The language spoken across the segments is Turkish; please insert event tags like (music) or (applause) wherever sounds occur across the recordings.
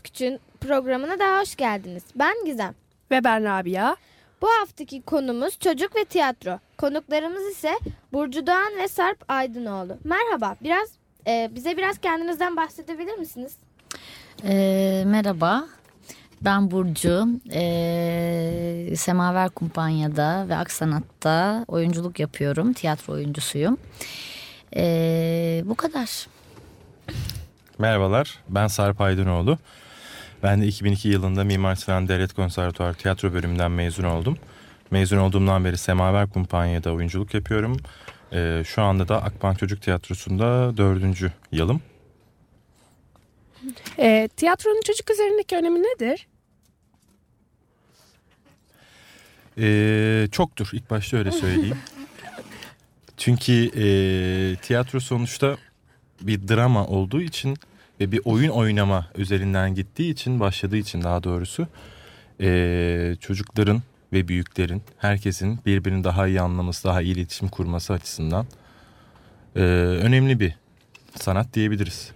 Küçüğün programına daha hoş geldiniz. Ben Gizem. Ve ben Rabia. Bu haftaki konumuz çocuk ve tiyatro. Konuklarımız ise Burcu Doğan ve Sarp Aydınoğlu. Merhaba, biraz e, bize biraz kendinizden bahsedebilir misiniz? E, merhaba, ben Burcu. E, Semaver Kumpanya'da ve Aksanat'ta oyunculuk yapıyorum. Tiyatro oyuncusuyum. E, bu kadar. Merhabalar, ben Sarp Aydınoğlu. Ben de 2002 yılında Mimar Sinan Devlet Konservatuar Tiyatro bölümünden mezun oldum. Mezun olduğumdan beri Semaver Kumpanya'da oyunculuk yapıyorum. Ee, şu anda da Akbank Çocuk Tiyatrosu'nda dördüncü yılım. E, tiyatronun çocuk üzerindeki önemi nedir? Ee, çoktur, ilk başta öyle söyleyeyim. (laughs) Çünkü e, tiyatro sonuçta bir drama olduğu için ve bir oyun oynama üzerinden gittiği için başladığı için daha doğrusu e, çocukların ve büyüklerin herkesin birbirini daha iyi anlaması daha iyi iletişim kurması açısından e, önemli bir sanat diyebiliriz.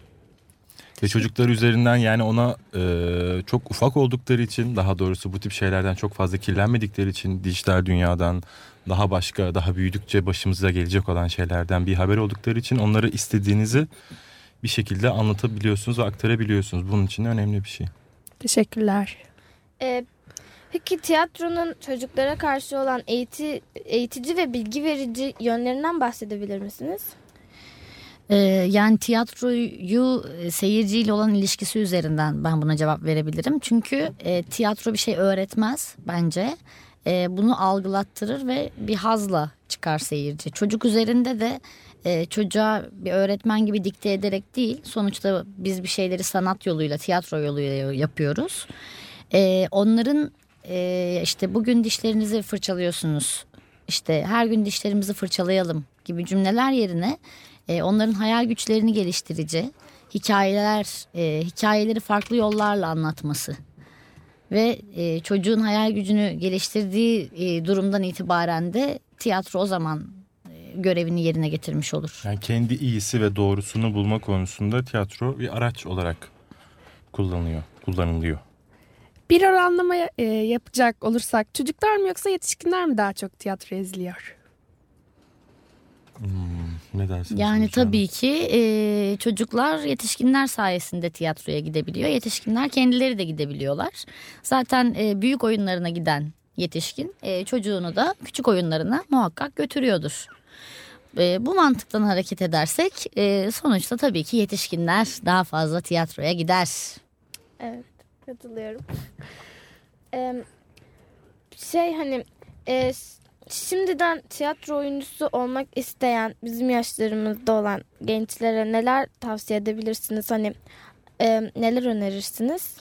Ve çocuklar üzerinden yani ona e, çok ufak oldukları için daha doğrusu bu tip şeylerden çok fazla kirlenmedikleri için dijital dünyadan daha başka daha büyüdükçe başımıza gelecek olan şeylerden bir haber oldukları için onları istediğinizi bir şekilde anlatabiliyorsunuz ve aktarabiliyorsunuz. Bunun için önemli bir şey. Teşekkürler. E, peki tiyatronun çocuklara karşı olan eğiti, eğitici ve bilgi verici yönlerinden bahsedebilir misiniz? Ee, yani tiyatroyu seyirciyle olan ilişkisi üzerinden ben buna cevap verebilirim. Çünkü e, tiyatro bir şey öğretmez bence. E, bunu algılattırır ve bir hazla çıkar seyirci. Çocuk üzerinde de e, çocuğa bir öğretmen gibi dikte ederek değil. Sonuçta biz bir şeyleri sanat yoluyla, tiyatro yoluyla yapıyoruz. E, onların e, işte bugün dişlerinizi fırçalıyorsunuz. İşte her gün dişlerimizi fırçalayalım gibi cümleler yerine e, onların hayal güçlerini geliştirici hikayeler, e, hikayeleri farklı yollarla anlatması ve e, çocuğun hayal gücünü geliştirdiği e, durumdan itibaren de tiyatro o zaman e, görevini yerine getirmiş olur. Yani kendi iyisi ve doğrusunu bulma konusunda tiyatro bir araç olarak kullanılıyor, kullanılıyor. Bir oranlama e, yapacak olursak çocuklar mı yoksa yetişkinler mi daha çok tiyatro izliyor? Hmm, ne dersiniz? Yani hocam? tabii ki e, çocuklar yetişkinler sayesinde tiyatroya gidebiliyor. Yetişkinler kendileri de gidebiliyorlar. Zaten e, büyük oyunlarına giden yetişkin e, çocuğunu da küçük oyunlarına muhakkak götürüyordur. E, bu mantıktan hareket edersek e, sonuçta tabii ki yetişkinler daha fazla tiyatroya gider. Evet, katılıyorum. Ee, şey hani e, şimdiden tiyatro oyuncusu olmak isteyen bizim yaşlarımızda olan gençlere neler tavsiye edebilirsiniz? Hani e, neler önerirsiniz?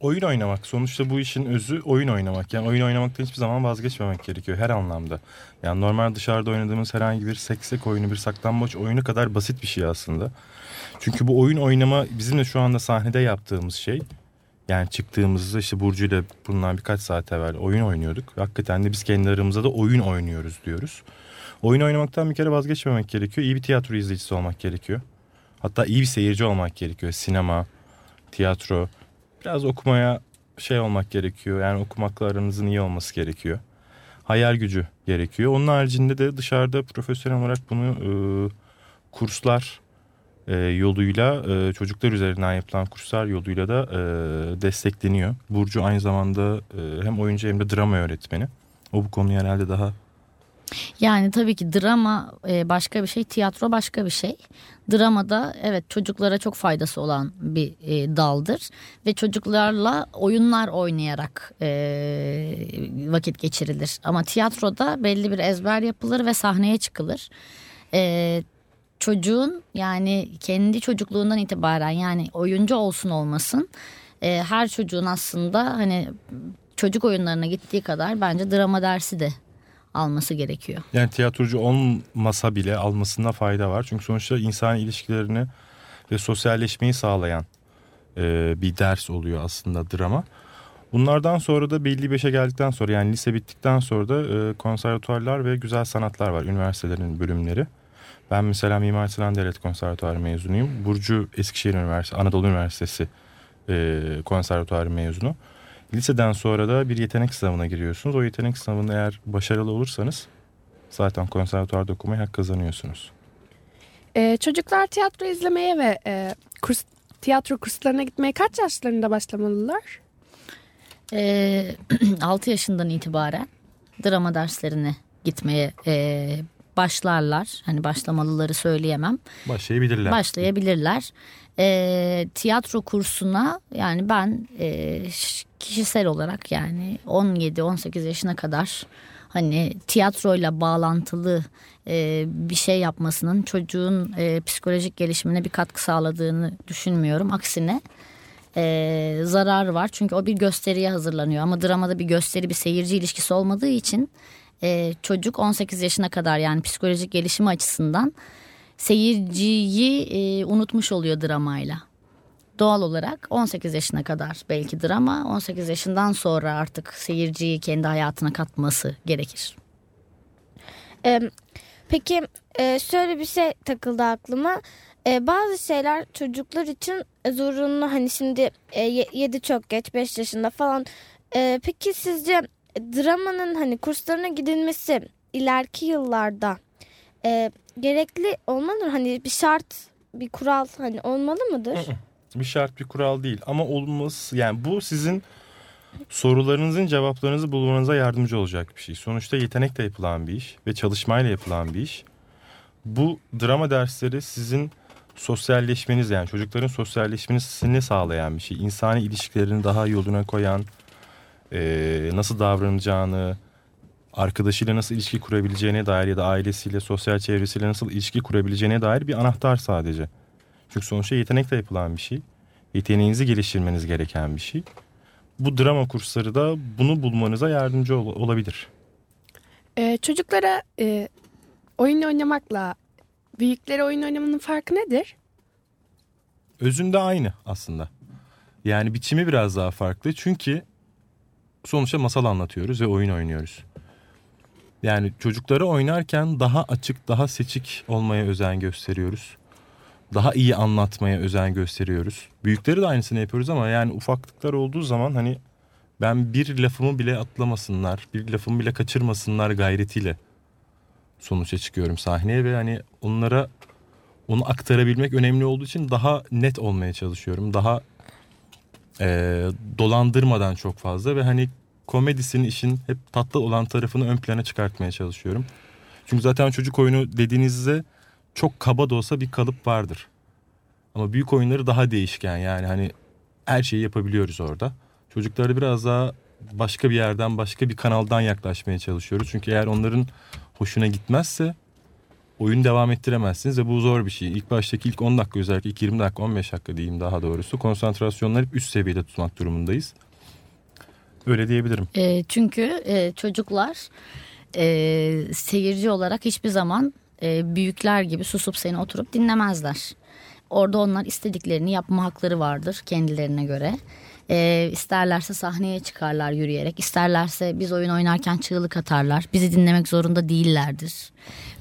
Oyun oynamak. Sonuçta bu işin özü oyun oynamak. Yani oyun oynamaktan hiçbir zaman vazgeçmemek gerekiyor her anlamda. Yani normal dışarıda oynadığımız herhangi bir seksek oyunu, bir saklambaç oyunu kadar basit bir şey aslında. Çünkü bu oyun oynama bizim de şu anda sahnede yaptığımız şey. Yani çıktığımızda işte Burcu ile bundan birkaç saat evvel oyun oynuyorduk. Hakikaten de biz kendi aramızda da oyun oynuyoruz diyoruz. Oyun oynamaktan bir kere vazgeçmemek gerekiyor. İyi bir tiyatro izleyicisi olmak gerekiyor. Hatta iyi bir seyirci olmak gerekiyor. Sinema, tiyatro, biraz okumaya şey olmak gerekiyor. Yani okumakla aranızın iyi olması gerekiyor. Hayal gücü gerekiyor. Onun haricinde de dışarıda profesyonel olarak bunu e, kurslar e, yoluyla e, çocuklar üzerinden yapılan kurslar yoluyla da e, destekleniyor. Burcu aynı zamanda e, hem oyuncu hem de drama öğretmeni. O bu konuyu herhalde daha Yani tabii ki drama e, başka bir şey, tiyatro başka bir şey. Dramada evet çocuklara çok faydası olan bir e, daldır ve çocuklarla oyunlar oynayarak e, vakit geçirilir. Ama tiyatroda belli bir ezber yapılır ve sahneye çıkılır. Çocuğun yani kendi çocukluğundan itibaren yani oyuncu olsun olmasın e, her çocuğun aslında hani çocuk oyunlarına gittiği kadar bence drama dersi de alması gerekiyor. Yani tiyatrocu olmasa bile almasında fayda var. Çünkü sonuçta insan ilişkilerini ve sosyalleşmeyi sağlayan e, bir ders oluyor aslında drama. Bunlardan sonra da belli beşe geldikten sonra yani lise bittikten sonra da e, konservatuarlar ve güzel sanatlar var. Üniversitelerin bölümleri. Ben mesela Mimar Sinan Devlet Konservatuarı mezunuyum. Burcu Eskişehir Üniversitesi, Anadolu Üniversitesi e, konservatuarı mezunu. Liseden sonra da bir yetenek sınavına giriyorsunuz. O yetenek sınavında eğer başarılı olursanız zaten konservatuarda okumaya hak kazanıyorsunuz. Ee, çocuklar tiyatro izlemeye ve e, kurs, tiyatro kurslarına gitmeye kaç yaşlarında başlamalılar? E, (clears throat) 6 yaşından itibaren drama derslerine gitmeye e, başlarlar. Hani başlamalıları söyleyemem. Başlayabilirler. Başlayabilirler. E, tiyatro kursuna yani ben e, kişisel olarak yani 17-18 yaşına kadar hani tiyatroyla bağlantılı e, bir şey yapmasının çocuğun e, psikolojik gelişimine bir katkı sağladığını düşünmüyorum. Aksine e, zararı var çünkü o bir gösteriye hazırlanıyor ama dramada bir gösteri bir seyirci ilişkisi olmadığı için e, çocuk 18 yaşına kadar yani psikolojik gelişimi açısından seyirciyi e, unutmuş oluyor dramayla. Doğal olarak 18 yaşına kadar belki drama 18 yaşından sonra artık seyirciyi kendi hayatına katması gerekir. Ee, peki e, şöyle bir şey takıldı aklıma. E, bazı şeyler çocuklar için zorunlu hani şimdi e, 7 çok geç 5 yaşında falan. E, peki sizce dramanın hani kurslarına gidilmesi ileriki yıllarda e, gerekli olmalı? Hani bir şart bir kural hani olmalı mıdır? bir şart bir kural değil ama olması yani bu sizin sorularınızın cevaplarınızı bulmanıza yardımcı olacak bir şey. Sonuçta yetenekle yapılan bir iş ve çalışmayla yapılan bir iş. Bu drama dersleri sizin sosyalleşmeniz yani çocukların sosyalleşmesini sağlayan bir şey. İnsani ilişkilerini daha yoluna koyan, e, nasıl davranacağını, arkadaşıyla nasıl ilişki kurabileceğine dair ya da ailesiyle, sosyal çevresiyle nasıl ilişki kurabileceğine dair bir anahtar sadece. Çünkü sonuçta yetenekle yapılan bir şey. Yeteneğinizi geliştirmeniz gereken bir şey. Bu drama kursları da bunu bulmanıza yardımcı ol- olabilir. Ee, çocuklara e, oyun oynamakla büyüklere oyun oynamanın farkı nedir? Özünde aynı aslında. Yani biçimi biraz daha farklı. Çünkü sonuçta masal anlatıyoruz ve oyun oynuyoruz. Yani çocuklara oynarken daha açık, daha seçik olmaya özen gösteriyoruz. Daha iyi anlatmaya özen gösteriyoruz. Büyükleri de aynısını yapıyoruz ama yani ufaklıklar olduğu zaman hani ben bir lafımı bile atlamasınlar, bir lafımı bile kaçırmasınlar gayretiyle sonuça çıkıyorum sahneye ve hani onlara onu aktarabilmek önemli olduğu için daha net olmaya çalışıyorum. Daha e, dolandırmadan çok fazla ve hani komedisinin işin hep tatlı olan tarafını ön plana çıkartmaya çalışıyorum. Çünkü zaten çocuk oyunu dediğinizde çok kaba da olsa bir kalıp vardır. Ama büyük oyunları daha değişken yani hani her şeyi yapabiliyoruz orada. Çocuklara biraz daha başka bir yerden başka bir kanaldan yaklaşmaya çalışıyoruz. Çünkü eğer onların hoşuna gitmezse oyun devam ettiremezsiniz ve bu zor bir şey. İlk baştaki ilk 10 dakika özellikle ilk 20 dakika 15 dakika diyeyim daha doğrusu konsantrasyonları hep üst seviyede tutmak durumundayız. Öyle diyebilirim. E, çünkü e, çocuklar e, seyirci olarak hiçbir zaman e, büyükler gibi susup seni oturup dinlemezler. Orada onlar istediklerini yapma hakları vardır kendilerine göre. E, isterlerse sahneye çıkarlar yürüyerek, isterlerse biz oyun oynarken çığlık atarlar. Bizi dinlemek zorunda değillerdir.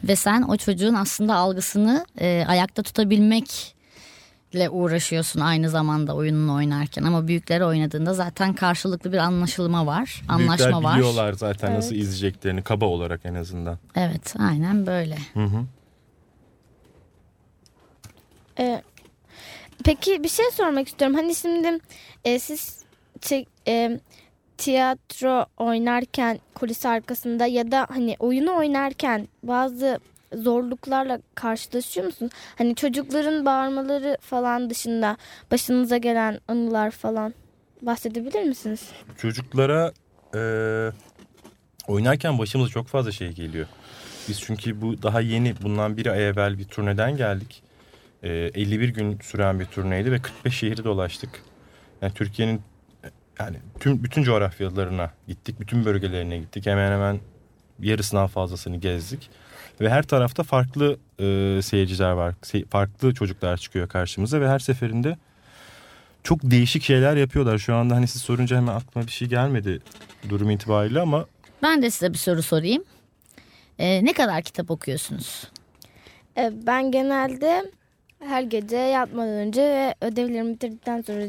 Ve sen o çocuğun aslında algısını e, ayakta tutabilmek ile uğraşıyorsun aynı zamanda oyununu oynarken ama büyükleri oynadığında zaten karşılıklı bir anlaşılma var, anlaşma Büyükler var. biliyorlar zaten nasıl izleyeceklerini kaba olarak en azından. Evet, aynen böyle. Hı hı. Ee, peki bir şey sormak istiyorum. Hani şimdi e, siz çe- e, tiyatro oynarken kulis arkasında ya da hani oyunu oynarken bazı zorluklarla karşılaşıyor musunuz? Hani çocukların bağırmaları falan dışında başınıza gelen anılar falan bahsedebilir misiniz? Çocuklara e, oynarken başımıza çok fazla şey geliyor. Biz çünkü bu daha yeni bundan bir ay evvel bir turneden geldik. E, 51 gün süren bir turneydi ve 45 şehri dolaştık. Yani Türkiye'nin yani tüm bütün coğrafyalarına gittik. Bütün bölgelerine gittik. Hemen hemen yarısından fazlasını gezdik. Ve her tarafta farklı e, seyirciler var. Se- farklı çocuklar çıkıyor karşımıza ve her seferinde çok değişik şeyler yapıyorlar. Şu anda hani siz sorunca hemen aklıma bir şey gelmedi durum itibariyle ama Ben de size bir soru sorayım. Ee, ne kadar kitap okuyorsunuz? E, ben genelde her gece yatmadan önce ve ödevlerimi bitirdikten sonra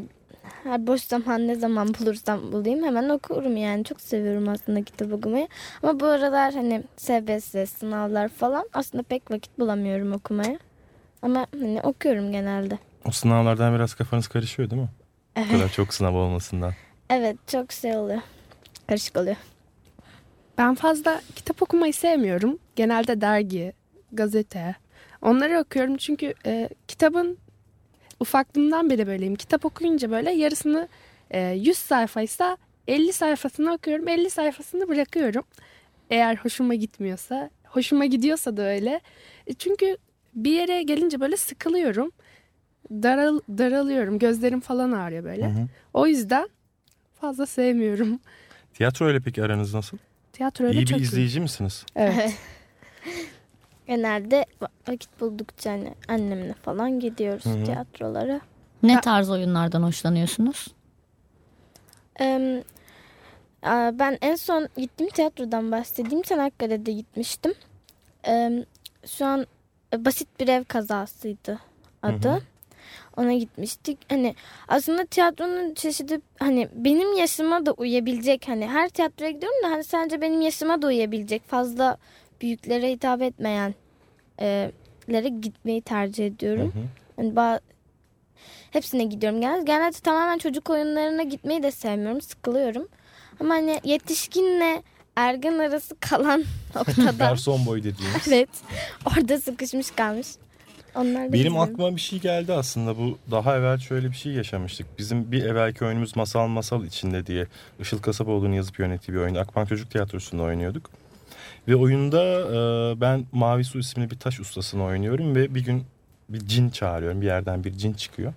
her boş zaman ne zaman bulursam bulayım hemen okurum yani. Çok seviyorum aslında kitap okumayı. Ama bu aralar hani SBS, sınavlar falan aslında pek vakit bulamıyorum okumaya. Ama hani okuyorum genelde. o sınavlardan biraz kafanız karışıyor değil mi? O kadar çok sınav olmasından. Evet çok şey oluyor. Karışık oluyor. Ben fazla kitap okumayı sevmiyorum. Genelde dergi, gazete. Onları okuyorum çünkü e, kitabın ufaklığından beri böyleyim. Kitap okuyunca böyle yarısını e, 100 sayfaysa 50 sayfasını okuyorum. 50 sayfasını bırakıyorum. Eğer hoşuma gitmiyorsa. Hoşuma gidiyorsa da öyle. E, çünkü bir yere gelince böyle sıkılıyorum. Daral, daralıyorum. Gözlerim falan ağrıyor böyle. Hı hı. O yüzden fazla sevmiyorum. Tiyatro ile peki aranız nasıl? Tiyatro öyle iyi çok bir iyi. izleyici misiniz? Evet. (laughs) Genelde vakit buldukça hani annemle falan gidiyoruz Hı hı. tiyatrolara. Ne tarz oyunlardan hoşlanıyorsunuz? Ben en son gittiğim tiyatrodan bahsedeyim. Çanakkale'de gitmiştim. Şu an e, basit bir ev kazasıydı adı. Hı hı. Ona gitmiştik. Hani aslında tiyatronun çeşidi hani benim yaşıma da uyabilecek hani her tiyatroya gidiyorum da hani sadece benim yaşıma da uyabilecek fazla büyüklere hitap etmeyen lere gitmeyi tercih ediyorum. Hı hı. Ba- hepsine gidiyorum genelde. Genelde tamamen çocuk oyunlarına gitmeyi de sevmiyorum. Sıkılıyorum. Ama hani yetişkinle ergen arası kalan (laughs) noktada Garson boy dediğimiz. evet orada sıkışmış kalmış. Onlar Benim izliyorum. aklıma bir şey geldi aslında bu daha evvel şöyle bir şey yaşamıştık. Bizim bir evvelki oyunumuz Masal Masal içinde diye Işıl Kasapoğlu'nun yazıp yönettiği bir oyun. Akbank Çocuk Tiyatrosu'nda oynuyorduk. Ve oyunda e, ben Mavi Su isimli bir taş ustasını oynuyorum ve bir gün bir cin çağırıyorum. Bir yerden bir cin çıkıyor.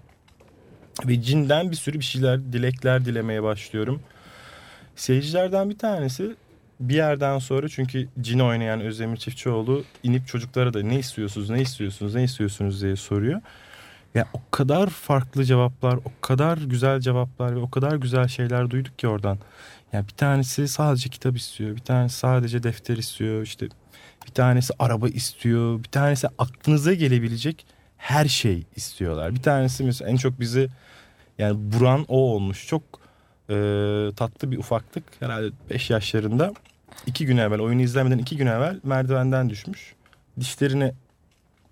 Ve cinden bir sürü bir şeyler, dilekler dilemeye başlıyorum. Seyircilerden bir tanesi bir yerden sonra çünkü cin oynayan Özdemir Çiftçioğlu inip çocuklara da ne istiyorsunuz, ne istiyorsunuz, ne istiyorsunuz diye soruyor. Ya o kadar farklı cevaplar, o kadar güzel cevaplar ve o kadar güzel şeyler duyduk ki oradan. Yani bir tanesi sadece kitap istiyor, bir tanesi sadece defter istiyor, işte bir tanesi araba istiyor, bir tanesi aklınıza gelebilecek her şey istiyorlar. Bir tanesi mesela en çok bizi yani buran o olmuş. Çok e, tatlı bir ufaklık herhalde 5 yaşlarında. iki gün evvel oyunu izlemeden iki gün evvel merdivenden düşmüş. Dişlerini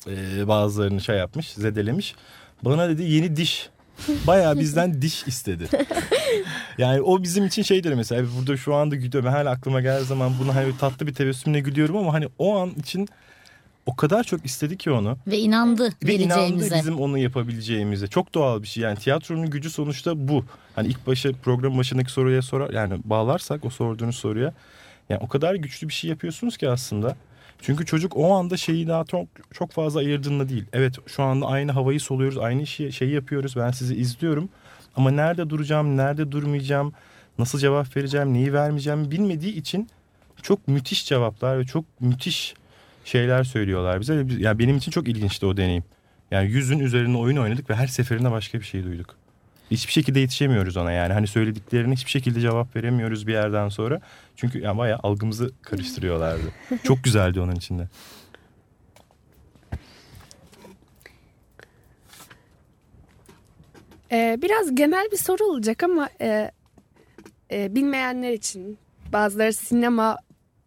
e, bazılarını şey yapmış zedelemiş. Bana dedi yeni diş. Bayağı bizden diş istedi. Yani o bizim için şeydir mesela burada şu anda gülüyorum. Hala aklıma geldiği zaman bunu hani tatlı bir tebessümle gülüyorum ama hani o an için o kadar çok istedi ki onu. Ve inandı Ve inandı bizim onu yapabileceğimize. Çok doğal bir şey. Yani tiyatronun gücü sonuçta bu. Hani ilk başa program başındaki soruya sorar yani bağlarsak o sorduğunuz soruya yani o kadar güçlü bir şey yapıyorsunuz ki aslında. Çünkü çocuk o anda şeyi daha çok çok fazla ayırdığında değil. Evet şu anda aynı havayı soluyoruz, aynı işi, şeyi yapıyoruz. Ben sizi izliyorum. Ama nerede duracağım, nerede durmayacağım, nasıl cevap vereceğim, neyi vermeyeceğim bilmediği için çok müthiş cevaplar ve çok müthiş şeyler söylüyorlar bize. Yani benim için çok ilginçti o deneyim. Yani yüzün üzerinde oyun oynadık ve her seferinde başka bir şey duyduk. Hiçbir şekilde yetişemiyoruz ona yani. Hani söylediklerine hiçbir şekilde cevap veremiyoruz bir yerden sonra. Çünkü yani bayağı algımızı karıştırıyorlardı. (laughs) çok güzeldi onun içinde. Ee, biraz genel bir soru olacak ama e, e, bilmeyenler için bazıları sinema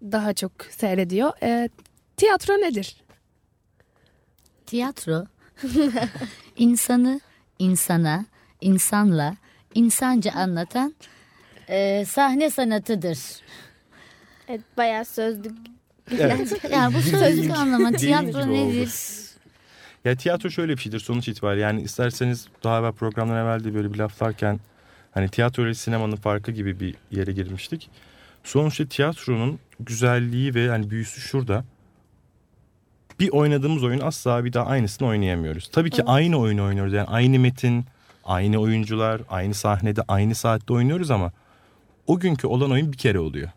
daha çok seyrediyor. E, tiyatro nedir? Tiyatro (laughs) insanı insana, insanla, insanca anlatan e, sahne sanatıdır. Evet, bayağı sözlük. Evet. (laughs) Yani bu sözlük deyim tiyatro oldu. nedir? Ya tiyatro şöyle bir şeydir sonuç itibariyle. Yani isterseniz daha evvel programdan evvel de böyle bir laflarken hani tiyatro ile sinemanın farkı gibi bir yere girmiştik. Sonuçta tiyatronun güzelliği ve hani büyüsü şurada. Bir oynadığımız oyun asla bir daha aynısını oynayamıyoruz. Tabii ki aynı oyunu oynuyoruz. Yani aynı metin, Aynı oyuncular, aynı sahnede, aynı saatte oynuyoruz ama o günkü olan oyun bir kere oluyor.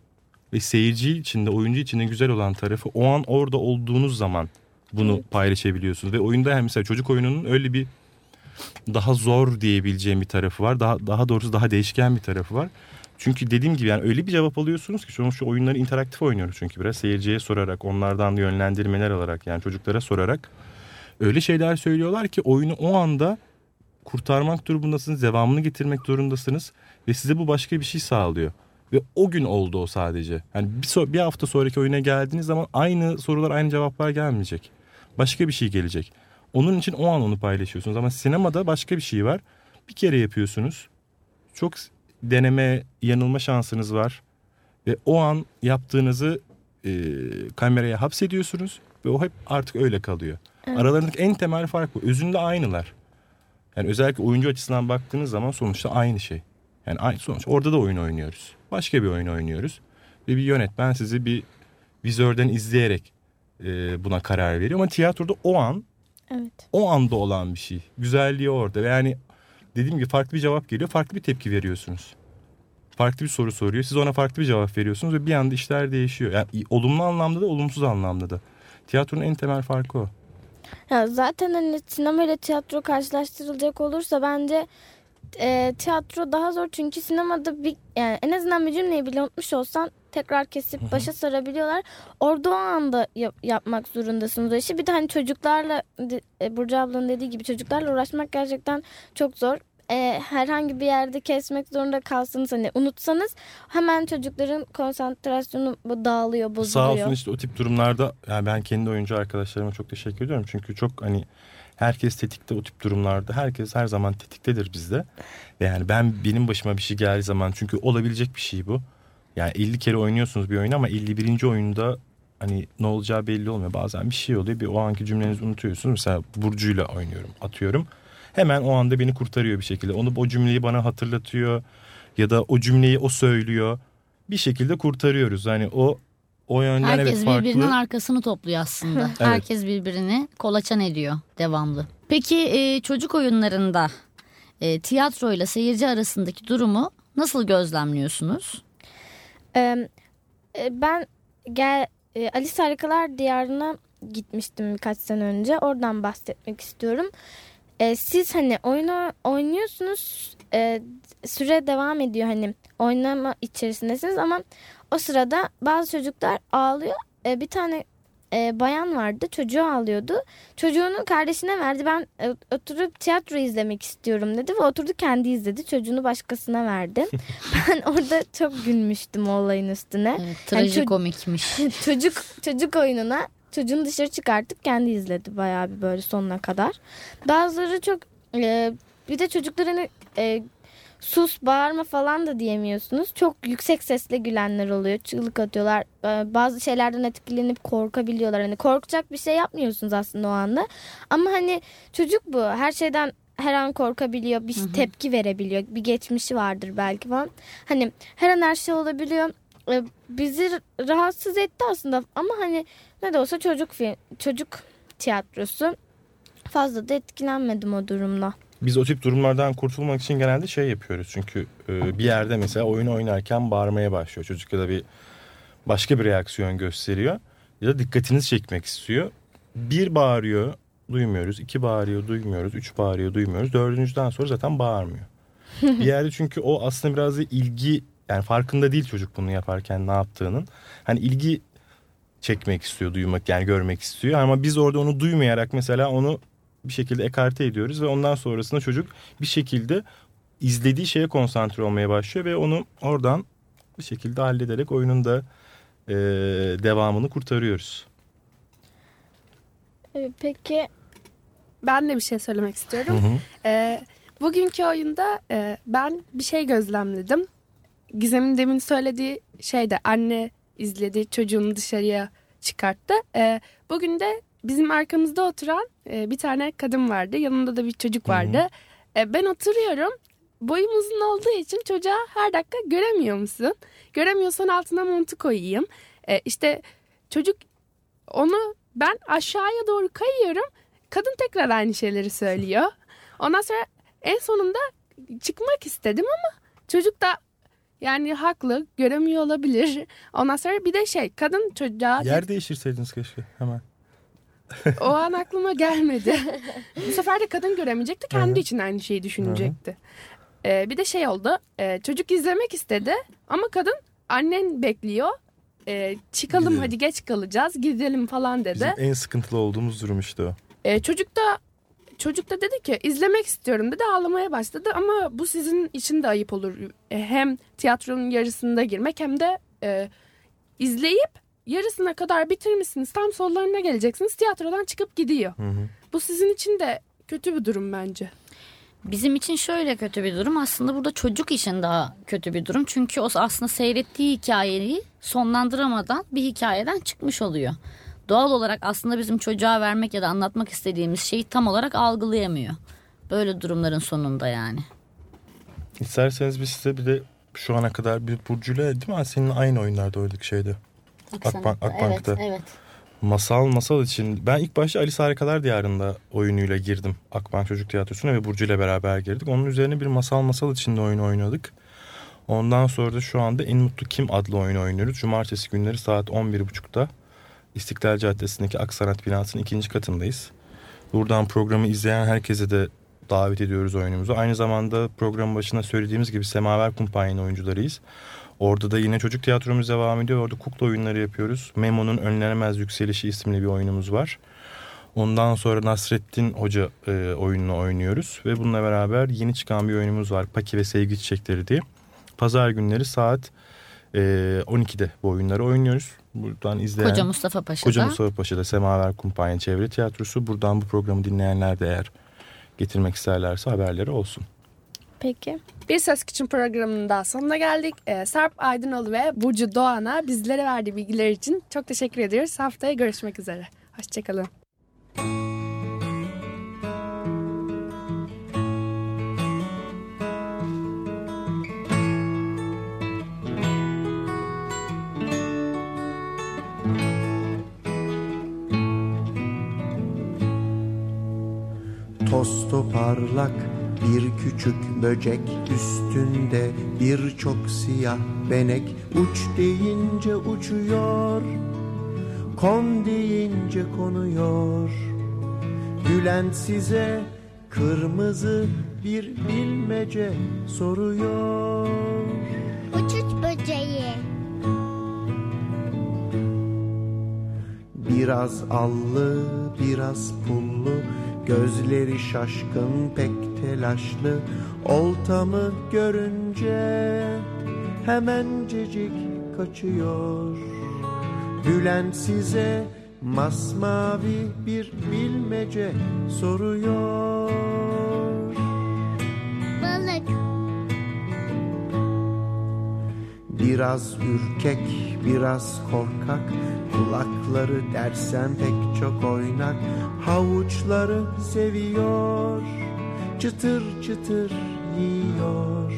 Ve seyirci için de oyuncu için de güzel olan tarafı o an orada olduğunuz zaman bunu Evet. paylaşabiliyorsunuz. Ve oyunda hem mesela çocuk oyununun öyle bir daha zor diyebileceğim bir tarafı var. Daha daha doğrusu daha değişken bir tarafı var. Çünkü dediğim gibi yani öyle bir cevap alıyorsunuz ki sonuçta oyunları interaktif oynuyoruz çünkü biraz seyirciye sorarak onlardan yönlendirmeler alarak yani çocuklara sorarak öyle şeyler söylüyorlar ki oyunu o anda kurtarmak durumundasınız, devamını getirmek zorundasınız ve size bu başka bir şey sağlıyor. Ve o gün oldu o sadece. Yani bir, so- bir hafta sonraki oyuna geldiğiniz zaman aynı sorular, aynı cevaplar gelmeyecek. Başka bir şey gelecek. Onun için o an onu paylaşıyorsunuz ama sinemada başka bir şey var. Bir kere yapıyorsunuz. Çok deneme, yanılma şansınız var. Ve o an yaptığınızı e, kameraya hapsediyorsunuz ve o hep artık öyle kalıyor. Aralarındaki en temel fark bu. Özünde aynılar. Yani özellikle oyuncu açısından baktığınız zaman sonuçta aynı şey. Yani aynı sonuç. Orada da oyun oynuyoruz. Başka bir oyun oynuyoruz. Ve bir yönetmen sizi bir vizörden izleyerek e, buna karar veriyor. Ama tiyatroda o an Evet. o anda olan bir şey. Güzelliği orada. Ve Yani dediğim gibi farklı bir cevap geliyor. Farklı bir tepki veriyorsunuz. Farklı bir soru soruyor. Siz ona farklı bir cevap veriyorsunuz ve bir anda işler değişiyor. Yani olumlu anlamda da olumsuz anlamda da. Tiyatronun en temel farkı o. Ya zaten hani sinema ile tiyatro karşılaştırılacak olursa bence e, tiyatro daha zor çünkü sinemada bir yani en azından bir cümleyi bile unutmuş olsan tekrar kesip başa sarabiliyorlar. Orada o anda yap- yapmak zorundasınız o işi. Bir de hani çocuklarla e, Burcu ablanın dediği gibi çocuklarla uğraşmak gerçekten çok zor. E, herhangi bir yerde kesmek zorunda kalsanız hani unutsanız hemen çocukların konsantrasyonu dağılıyor, bozuluyor. Sağ olsun işte o tip durumlarda yani ben kendi oyuncu arkadaşlarıma çok teşekkür ediyorum. Çünkü çok hani herkes tetikte o tip durumlarda. Herkes her zaman tetiktedir bizde. Ve yani ben benim başıma bir şey geldiği zaman çünkü olabilecek bir şey bu. Yani 50 kere oynuyorsunuz bir oyunu ama 51. oyunda hani ne olacağı belli olmuyor. Bazen bir şey oluyor. Bir o anki cümlenizi unutuyorsunuz. Mesela Burcu'yla oynuyorum, atıyorum. Hemen o anda beni kurtarıyor bir şekilde. Onu o cümleyi bana hatırlatıyor ya da o cümleyi o söylüyor. Bir şekilde kurtarıyoruz. Hani o o yönden Herkes evet farklı. birbirinin arkasını topluyor aslında. Herkes birbirini kolaçan ediyor devamlı. Peki e, çocuk oyunlarında e, tiyatro ile seyirci arasındaki durumu nasıl gözlemliyorsunuz? Ee, e, ben gel e, Alice Harikalar Diyarı'na gitmiştim birkaç sene önce. Oradan bahsetmek istiyorum. Ee, siz hani oyunu oynuyorsunuz. e, süre devam ediyor hani oynama içerisindesiniz ama o sırada bazı çocuklar ağlıyor. Ee, bir tane e, bayan vardı çocuğu ağlıyordu. Çocuğunu kardeşine verdi. Ben e, oturup tiyatro izlemek istiyorum dedi ve oturdu kendi izledi. Çocuğunu başkasına verdi. (laughs) ben orada çok gülmüştüm o olayın üstüne. Evet, trajikomikmiş. (laughs) çocuk çocuk oyununa çocuğunu dışarı çıkartıp kendi izledi bayağı bir böyle sonuna kadar. Bazıları çok e, bir de çocukların e, sus bağırma falan da diyemiyorsunuz. Çok yüksek sesle gülenler oluyor. Çığlık atıyorlar. E, bazı şeylerden etkilenip korkabiliyorlar. Hani korkacak bir şey yapmıyorsunuz aslında o anda. Ama hani çocuk bu. Her şeyden her an korkabiliyor. Bir tepki verebiliyor. Bir geçmişi vardır belki falan. Hani her an her şey olabiliyor. E, bizi rahatsız etti aslında ama hani ne de olsa çocuk film, çocuk tiyatrosu fazla da etkilenmedim o durumda. Biz o tip durumlardan kurtulmak için genelde şey yapıyoruz. Çünkü e, bir yerde mesela oyun oynarken bağırmaya başlıyor. Çocuk ya da bir başka bir reaksiyon gösteriyor. Ya da dikkatinizi çekmek istiyor. Bir bağırıyor duymuyoruz. iki bağırıyor duymuyoruz. Üç bağırıyor duymuyoruz. Dördüncüden sonra zaten bağırmıyor. (laughs) bir yerde çünkü o aslında biraz da ilgi yani farkında değil çocuk bunu yaparken ne yaptığının. Hani ilgi çekmek istiyor, duymak yani görmek istiyor. Ama biz orada onu duymayarak mesela onu bir şekilde ekarte ediyoruz ve ondan sonrasında çocuk bir şekilde izlediği şeye konsantre olmaya başlıyor ve onu oradan bir şekilde hallederek oyunun da e, devamını kurtarıyoruz. E, Peki Ben de bir şey söylemek istiyorum. Ee, bugünkü oyunda e, ben bir şey gözlemledim. Gizem'in demin söylediği şey de anne izledi çocuğunu dışarıya çıkarttı. Ee, bugün de bizim arkamızda oturan e, bir tane kadın vardı. Yanında da bir çocuk vardı. E, ben oturuyorum. Boyum uzun olduğu için çocuğa her dakika göremiyor musun? Göremiyorsan altına montu koyayım. E, işte çocuk onu ben aşağıya doğru kayıyorum. Kadın tekrar aynı şeyleri söylüyor. (laughs) Ondan sonra En sonunda çıkmak istedim ama çocuk da yani haklı göremiyor olabilir. Ondan sonra bir de şey kadın çocuğa Yer değiştirseydiniz keşke hemen. o an aklıma gelmedi. (laughs) Bu sefer de kadın göremeyecekti. Kendi için aynı şeyi düşünecekti. Ee, bir de şey oldu. Ee, çocuk izlemek istedi ama kadın annen bekliyor. Ee, çıkalım Gidelim. hadi geç kalacağız gidelim falan dedi. Bizim en sıkıntılı olduğumuz durum işte o. Ee, çocuk da çocuk da dedi ki izlemek istiyorum dedi ağlamaya başladı ama bu sizin için de ayıp olur. Ee, hem tiyatronun yarısında girmek hem de e, izleyip yarısına kadar bitirmişsiniz tam sollarına geleceksiniz tiyatrodan çıkıp gidiyor. Hı hı. Bu sizin için de kötü bir durum bence. Bizim için şöyle kötü bir durum aslında burada çocuk için daha kötü bir durum. Çünkü o aslında seyrettiği hikayeyi sonlandıramadan bir hikayeden çıkmış oluyor. Doğal olarak aslında bizim çocuğa vermek ya da anlatmak istediğimiz şeyi tam olarak algılayamıyor. Böyle durumların sonunda yani. İsterseniz biz size bir de şu ana kadar bir Burcu'yla değil mi? Senin aynı oyunlarda oynadık şeyde. Akbank- Akbank'ta. Evet, evet. Masal masal için ben ilk başta Alice Harikalar Diyarı'nda oyunuyla girdim. Akbank Çocuk Tiyatrosu'na ve Burcu ile beraber girdik. Onun üzerine bir masal masal içinde oyun oynadık. Ondan sonra da şu anda En Mutlu Kim adlı oyunu oynuyoruz. Cumartesi günleri saat 11.30'da İstiklal Caddesi'ndeki Aksanat binasının ikinci katındayız. Buradan programı izleyen herkese de davet ediyoruz oyunumuza. Aynı zamanda programın başında söylediğimiz gibi Semaver Kumpanya'nın oyuncularıyız. Orada da yine çocuk tiyatromuz devam ediyor. Orada kukla oyunları yapıyoruz. Memo'nun Önlenemez Yükselişi isimli bir oyunumuz var. Ondan sonra Nasrettin Hoca e, oyununu oynuyoruz. Ve bununla beraber yeni çıkan bir oyunumuz var. Paki ve Sevgi Çiçekleri diye. Pazar günleri saat e, 12'de bu oyunları oynuyoruz. Buradan izleyen... Koca Mustafa Paşa'da. Koca Mustafa Paşa'da Semaver Kumpanya Çevre Tiyatrosu. Buradan bu programı dinleyenler de eğer getirmek isterlerse haberleri olsun. Peki. Bir Söz Küçük programının daha sonuna geldik. Ee, Sarp Aydınoğlu ve Burcu Doğan'a bizlere verdiği bilgiler için çok teşekkür ediyoruz. Haftaya görüşmek üzere. Hoşçakalın. Tostu parlak bir küçük böcek üstünde birçok siyah benek uç deyince uçuyor kon deyince konuyor Gülen size kırmızı bir bilmece soruyor Uçuş böceği. Biraz allı, biraz pullu, gözleri şaşkın pek telaşlı. Oltamı görünce hemencecik kaçıyor. Gülen size masmavi bir bilmece soruyor. Balık. Biraz ürkek, biraz korkak Kulakları dersen pek çok oynak Havuçları seviyor Çıtır çıtır yiyor.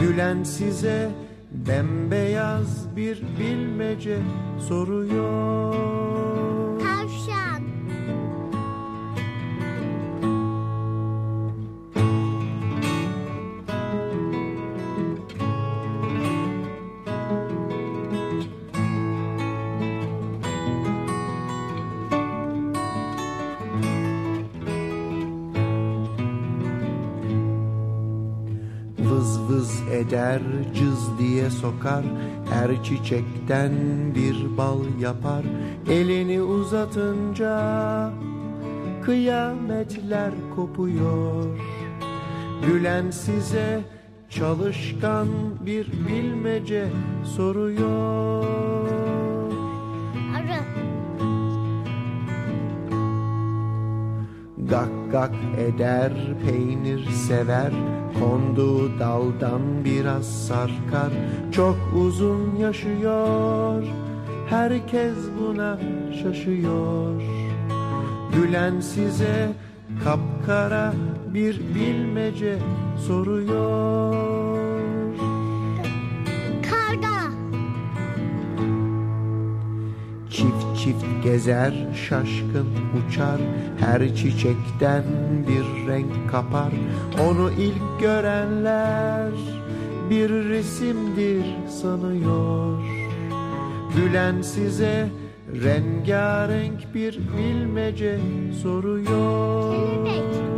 Gülen size bembeyaz bir bilmece soruyor eder cız diye sokar Her çiçekten bir bal yapar. Elini uzatınca Kıyametler kopuyor. Gülen size çalışkan bir bilmece soruyor Gak eder peynir sever Konduğu daldan biraz sarkar. Çok uzun yaşıyor Herkes buna şaşıyor. Gülen size kapkara bir bilmece soruyor Gezer şaşkın uçar her çiçekten bir renk kapar. Onu ilk görenler bir resimdir sanıyor. Gülen size rengarenk bir bilmece soruyor. Kelebek.